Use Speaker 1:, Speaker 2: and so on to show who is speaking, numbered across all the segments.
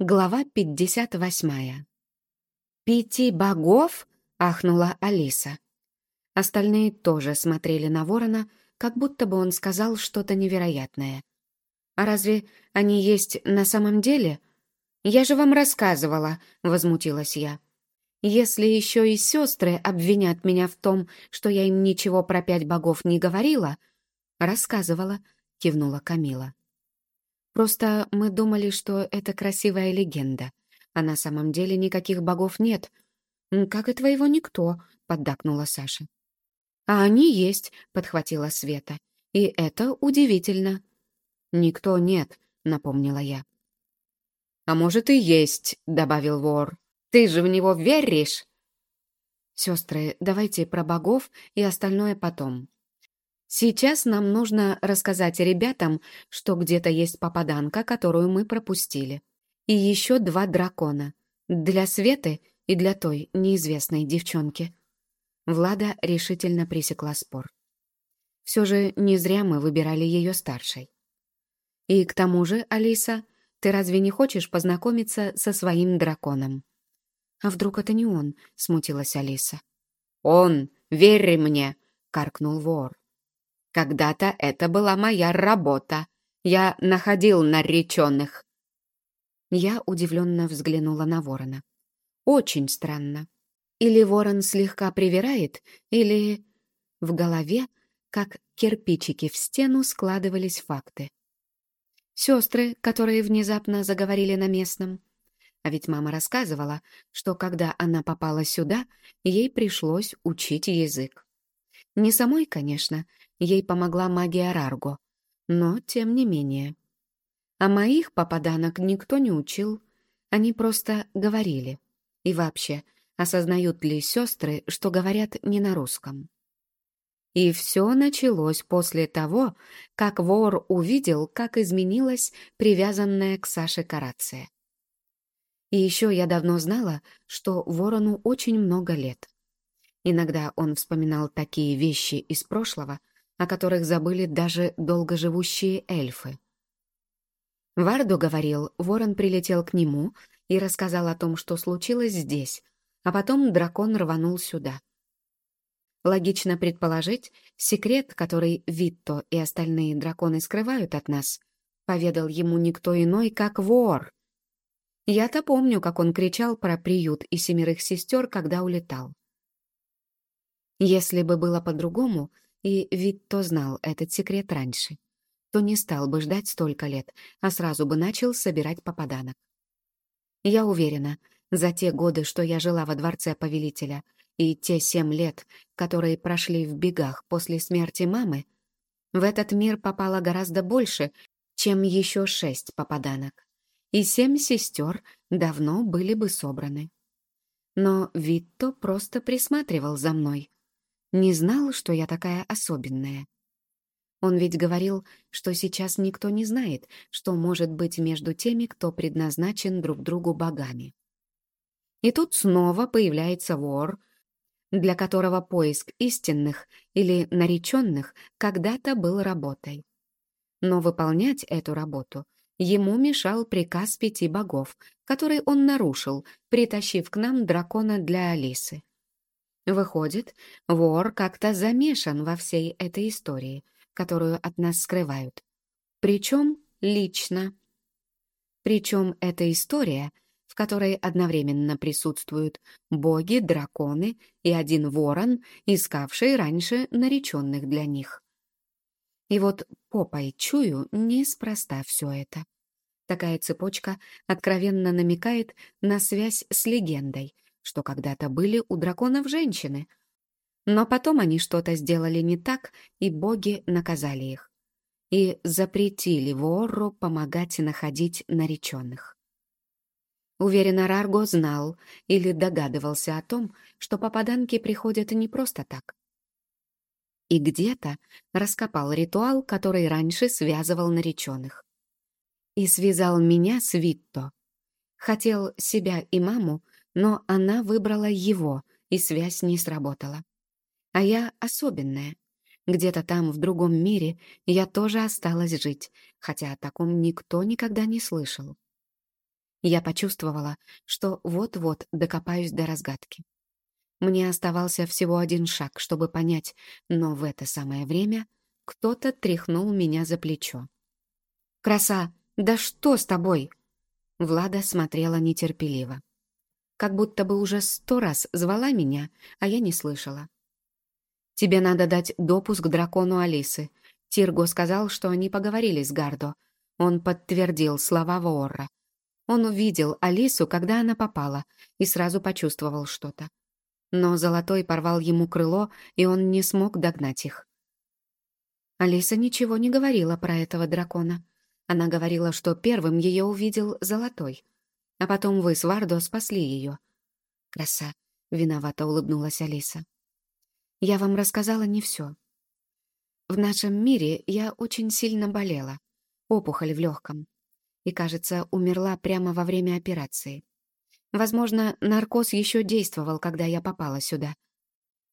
Speaker 1: Глава 58. «Пяти богов?» — ахнула Алиса. Остальные тоже смотрели на ворона, как будто бы он сказал что-то невероятное. «А разве они есть на самом деле?» «Я же вам рассказывала», — возмутилась я. «Если еще и сестры обвинят меня в том, что я им ничего про пять богов не говорила...» «Рассказывала», — кивнула Камила. Просто мы думали, что это красивая легенда, а на самом деле никаких богов нет. Как и твоего никто, поддакнула Саша. А они есть, подхватила Света. И это удивительно. Никто нет, напомнила я. А может и есть, добавил вор. Ты же в него веришь? Сестры, давайте про богов и остальное потом. Сейчас нам нужно рассказать ребятам, что где-то есть попаданка, которую мы пропустили. И еще два дракона. Для Светы и для той неизвестной девчонки. Влада решительно пресекла спор. Все же не зря мы выбирали ее старшей. И к тому же, Алиса, ты разве не хочешь познакомиться со своим драконом? А вдруг это не он? Смутилась Алиса. Он, верь мне, каркнул вор. Когда-то это была моя работа. Я находил нареченных. Я удивленно взглянула на ворона. Очень странно. Или ворон слегка привирает, или... В голове, как кирпичики в стену, складывались факты. Сестры, которые внезапно заговорили на местном. А ведь мама рассказывала, что когда она попала сюда, ей пришлось учить язык. Не самой, конечно, Ей помогла магия Рарго. Но, тем не менее. А моих попаданок никто не учил. Они просто говорили. И вообще, осознают ли сестры, что говорят не на русском? И все началось после того, как вор увидел, как изменилась привязанная к Саше карация. И еще я давно знала, что ворону очень много лет. Иногда он вспоминал такие вещи из прошлого, о которых забыли даже долгоживущие эльфы. Варду говорил, ворон прилетел к нему и рассказал о том, что случилось здесь, а потом дракон рванул сюда. Логично предположить, секрет, который Витто и остальные драконы скрывают от нас, поведал ему никто иной, как вор. Я-то помню, как он кричал про приют и семерых сестер, когда улетал. Если бы было по-другому, и Витто знал этот секрет раньше, то не стал бы ждать столько лет, а сразу бы начал собирать попаданок. Я уверена, за те годы, что я жила во дворце повелителя, и те семь лет, которые прошли в бегах после смерти мамы, в этот мир попало гораздо больше, чем еще шесть попаданок, и семь сестер давно были бы собраны. Но Витто просто присматривал за мной, не знал, что я такая особенная. Он ведь говорил, что сейчас никто не знает, что может быть между теми, кто предназначен друг другу богами. И тут снова появляется вор, для которого поиск истинных или нареченных когда-то был работой. Но выполнять эту работу ему мешал приказ пяти богов, который он нарушил, притащив к нам дракона для Алисы. Выходит, вор как-то замешан во всей этой истории, которую от нас скрывают. Причем лично. Причем эта история, в которой одновременно присутствуют боги, драконы и один ворон, искавший раньше нареченных для них. И вот попой чую неспроста все это. Такая цепочка откровенно намекает на связь с легендой — что когда-то были у драконов женщины. Но потом они что-то сделали не так, и боги наказали их. И запретили Ворру помогать находить нареченных. Уверенно, Рарго знал или догадывался о том, что попаданки приходят не просто так. И где-то раскопал ритуал, который раньше связывал нареченных. И связал меня с Витто. Хотел себя и маму но она выбрала его, и связь не сработала. А я особенная. Где-то там, в другом мире, я тоже осталась жить, хотя о таком никто никогда не слышал. Я почувствовала, что вот-вот докопаюсь до разгадки. Мне оставался всего один шаг, чтобы понять, но в это самое время кто-то тряхнул меня за плечо. «Краса, да что с тобой?» Влада смотрела нетерпеливо. Как будто бы уже сто раз звала меня, а я не слышала. «Тебе надо дать допуск дракону Алисы». Тирго сказал, что они поговорили с Гардо. Он подтвердил слова Воорра. Он увидел Алису, когда она попала, и сразу почувствовал что-то. Но Золотой порвал ему крыло, и он не смог догнать их. Алиса ничего не говорила про этого дракона. Она говорила, что первым ее увидел Золотой, а потом вы с Вардо спасли ее. Краса, виновато улыбнулась Алиса. Я вам рассказала не все. В нашем мире я очень сильно болела, опухоль в легком и, кажется, умерла прямо во время операции. Возможно, наркоз еще действовал, когда я попала сюда.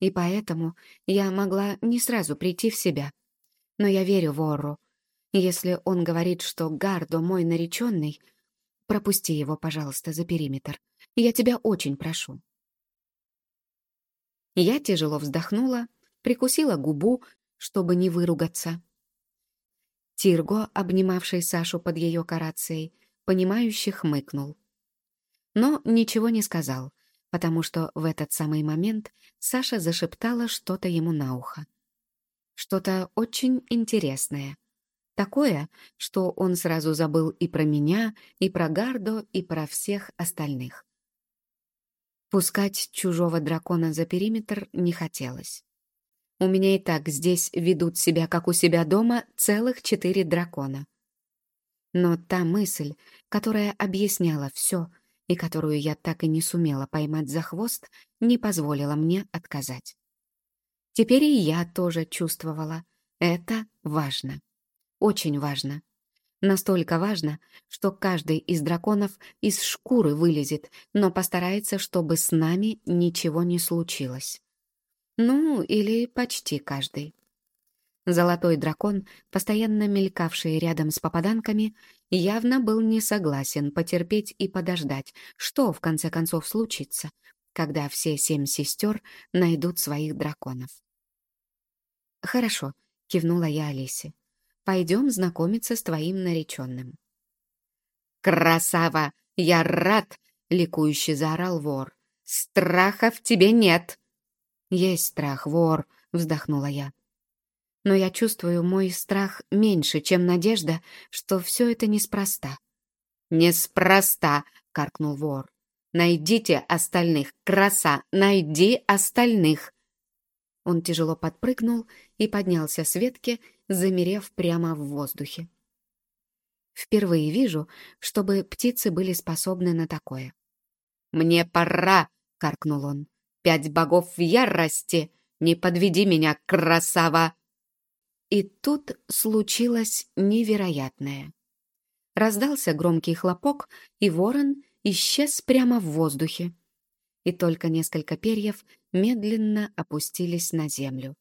Speaker 1: И поэтому я могла не сразу прийти в себя. Но я верю Вору. Если он говорит, что Гардо мой нареченный, пропусти его, пожалуйста, за периметр. Я тебя очень прошу. Я тяжело вздохнула, прикусила губу, чтобы не выругаться. Тирго, обнимавший Сашу под ее карацией, понимающе хмыкнул. Но ничего не сказал, потому что в этот самый момент Саша зашептала что-то ему на ухо. Что-то очень интересное. Такое, что он сразу забыл и про меня, и про Гардо, и про всех остальных. Пускать чужого дракона за периметр не хотелось. У меня и так здесь ведут себя, как у себя дома, целых четыре дракона. Но та мысль, которая объясняла все и которую я так и не сумела поймать за хвост, не позволила мне отказать. Теперь и я тоже чувствовала. Это важно. Очень важно. Настолько важно, что каждый из драконов из шкуры вылезет, но постарается, чтобы с нами ничего не случилось. Ну, или почти каждый. Золотой дракон, постоянно мелькавший рядом с попаданками, явно был не согласен потерпеть и подождать, что в конце концов случится, когда все семь сестер найдут своих драконов. «Хорошо», — кивнула я Алисе. «Пойдем знакомиться с твоим нареченным».
Speaker 2: «Красава! Я рад!» — ликующе заорал вор. «Страха в тебе нет!»
Speaker 1: «Есть страх, вор», — вздохнула я. «Но я чувствую мой страх меньше, чем надежда, что все это неспроста».
Speaker 2: «Неспроста», — каркнул вор. «Найдите остальных, краса, найди остальных!»
Speaker 1: Он тяжело подпрыгнул и поднялся с ветки, замерев прямо в воздухе. Впервые вижу, чтобы птицы были способны на такое.
Speaker 2: «Мне пора!» — каркнул он. Пять богов в ярости! Не подведи меня, красава!»
Speaker 1: И тут случилось невероятное. Раздался громкий хлопок, и ворон исчез прямо в воздухе. И только несколько перьев медленно опустились на землю.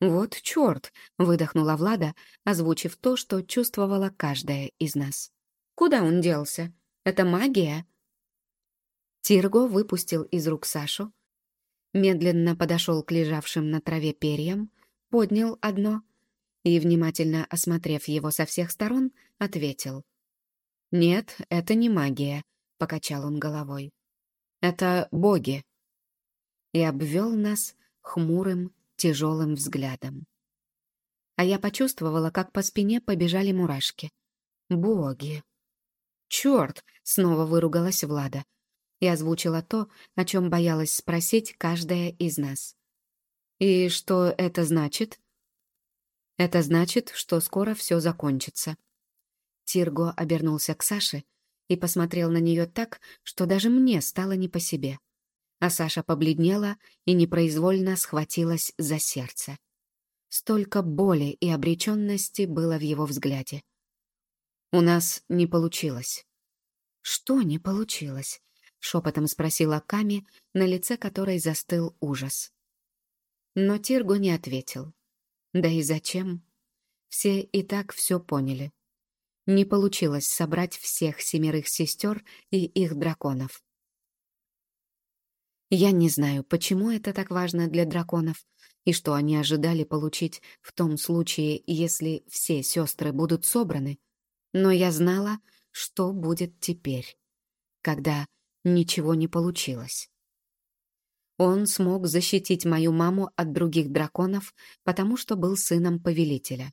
Speaker 1: «Вот черт!» — выдохнула Влада, озвучив то, что чувствовала каждая из нас. «Куда он делся? Это магия?» Тирго выпустил из рук Сашу, медленно подошел к лежавшим на траве перьям, поднял одно и, внимательно осмотрев его со всех сторон, ответил. «Нет, это не магия», — покачал он головой. «Это боги». И обвел нас хмурым, тяжелым взглядом. А я почувствовала, как по спине побежали мурашки. «Боги!» «Черт!» — снова выругалась Влада и озвучила то, о чем боялась спросить каждая из нас. «И что это значит?» «Это значит, что скоро все закончится». Тирго обернулся к Саше и посмотрел на нее так, что даже мне стало не по себе. А Саша побледнела и непроизвольно схватилась за сердце. Столько боли и обреченности было в его взгляде. «У нас не получилось». «Что не получилось?» — шепотом спросила Ками, на лице которой застыл ужас. Но Тирго не ответил. Да и зачем? Все и так все поняли. не получилось собрать всех семерых сестер и их драконов. Я не знаю, почему это так важно для драконов, и что они ожидали получить в том случае, если все сестры будут собраны, но я знала, что будет теперь, когда ничего не получилось. Он смог защитить мою маму от других драконов, потому что был сыном повелителя.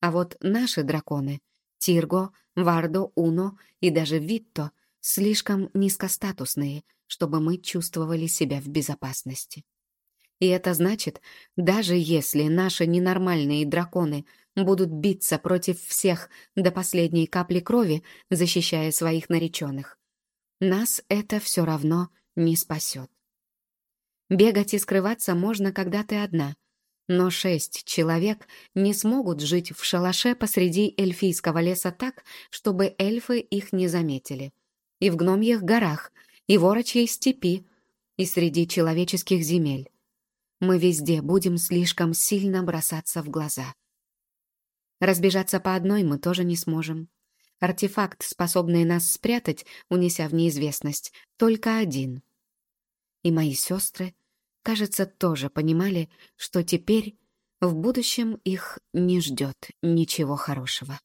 Speaker 1: А вот наши драконы — Тирго, Вардо, Уно и даже Витто — слишком низкостатусные, чтобы мы чувствовали себя в безопасности. И это значит, даже если наши ненормальные драконы будут биться против всех до последней капли крови, защищая своих нареченных, нас это все равно не спасет. Бегать и скрываться можно, когда ты одна. Но шесть человек не смогут жить в шалаше посреди эльфийского леса так, чтобы эльфы их не заметили. И в гномьих горах, и в орочьей степи, и среди человеческих земель. Мы везде будем слишком сильно бросаться в глаза. Разбежаться по одной мы тоже не сможем. Артефакт, способный нас спрятать, унеся в неизвестность, только один. И мои сестры кажется, тоже понимали, что теперь в будущем их не ждет ничего хорошего.